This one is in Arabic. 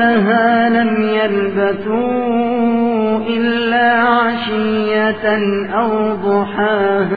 يرونها لم يلبثوا إلا عشية أو ضحاها